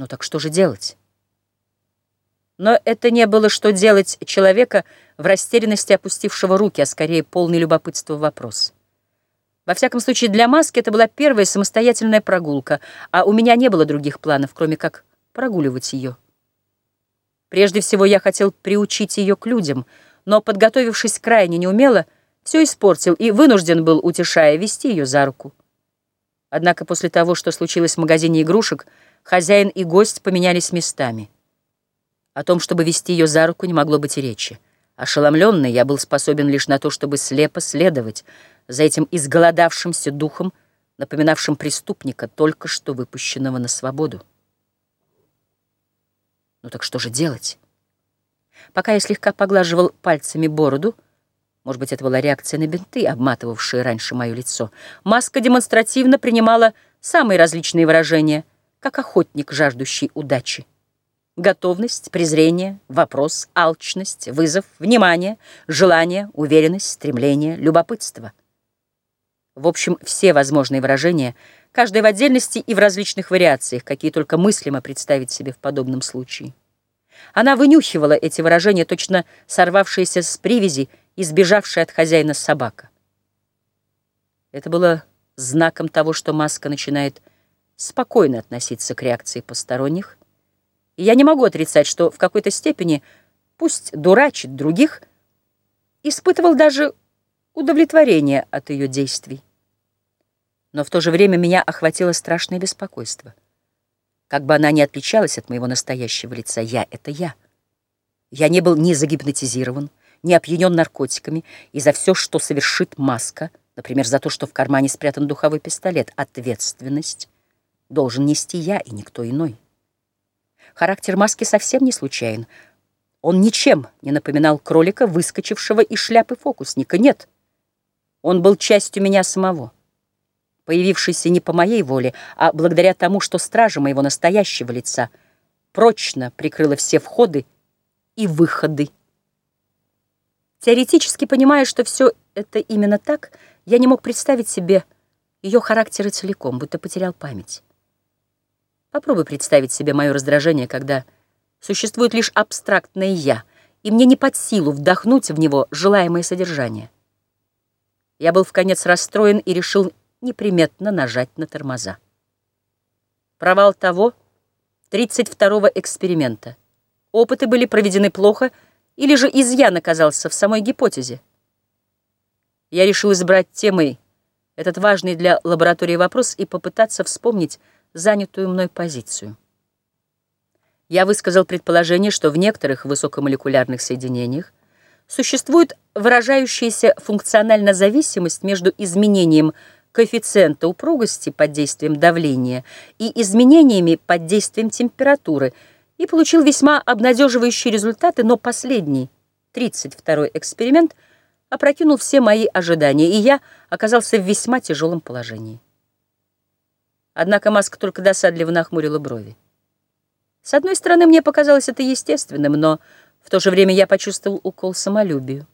Ну так что же делать? Но это не было что делать человека в растерянности опустившего руки, а скорее полный любопытства вопрос. Во всяком случае, для Маски это была первая самостоятельная прогулка, а у меня не было других планов, кроме как прогуливать ее. Прежде всего, я хотел приучить ее к людям, но, подготовившись крайне неумело, все испортил и вынужден был, утешая, вести ее за руку. Однако после того, что случилось в магазине игрушек, хозяин и гость поменялись местами. О том, чтобы вести ее за руку, не могло быть и речи. Ошеломленный, я был способен лишь на то, чтобы слепо следовать за этим изголодавшимся духом, напоминавшим преступника, только что выпущенного на свободу. Ну так что же делать? Пока я слегка поглаживал пальцами бороду, может быть, это была реакция на бинты, обматывавшие раньше мое лицо, маска демонстративно принимала самые различные выражения, как охотник, жаждущий удачи. Готовность, презрение, вопрос, алчность, вызов, внимание, желание, уверенность, стремление, любопытство. В общем, все возможные выражения, каждое в отдельности и в различных вариациях, какие только мыслимо представить себе в подобном случае. Она вынюхивала эти выражения, точно сорвавшиеся с привязи и сбежавшая от хозяина собака. Это было знаком того, что маска начинает спокойно относиться к реакции посторонних, и я не могу отрицать, что в какой-то степени, пусть дурачит других, испытывал даже удовлетворение от ее действий. Но в то же время меня охватило страшное беспокойство. Как бы она ни отличалась от моего настоящего лица, я — это я. Я не был ни загипнотизирован, ни опьянен наркотиками, и за все, что совершит маска, например, за то, что в кармане спрятан духовой пистолет, ответственность должен нести я и никто иной. Характер маски совсем не случайен. Он ничем не напоминал кролика, выскочившего из шляпы фокусника. Нет, он был частью меня самого появившийся не по моей воле, а благодаря тому, что стража моего настоящего лица прочно прикрыла все входы и выходы. Теоретически понимая, что все это именно так, я не мог представить себе ее характера целиком, будто потерял память. Попробуй представить себе мое раздражение, когда существует лишь абстрактное «я», и мне не под силу вдохнуть в него желаемое содержание. Я был в конец расстроен и решил неприметно нажать на тормоза. Провал того 32-го эксперимента. Опыты были проведены плохо, или же изъян оказался в самой гипотезе. Я решил избрать темой этот важный для лаборатории вопрос и попытаться вспомнить занятую мной позицию. Я высказал предположение, что в некоторых высокомолекулярных соединениях существует выражающаяся функциональная зависимость между изменением коэффициента упругости под действием давления и изменениями под действием температуры и получил весьма обнадеживающие результаты, но последний, 32-й эксперимент, опрокинул все мои ожидания, и я оказался в весьма тяжелом положении. Однако Маска только досадливо нахмурила брови. С одной стороны, мне показалось это естественным, но в то же время я почувствовал укол самолюбию.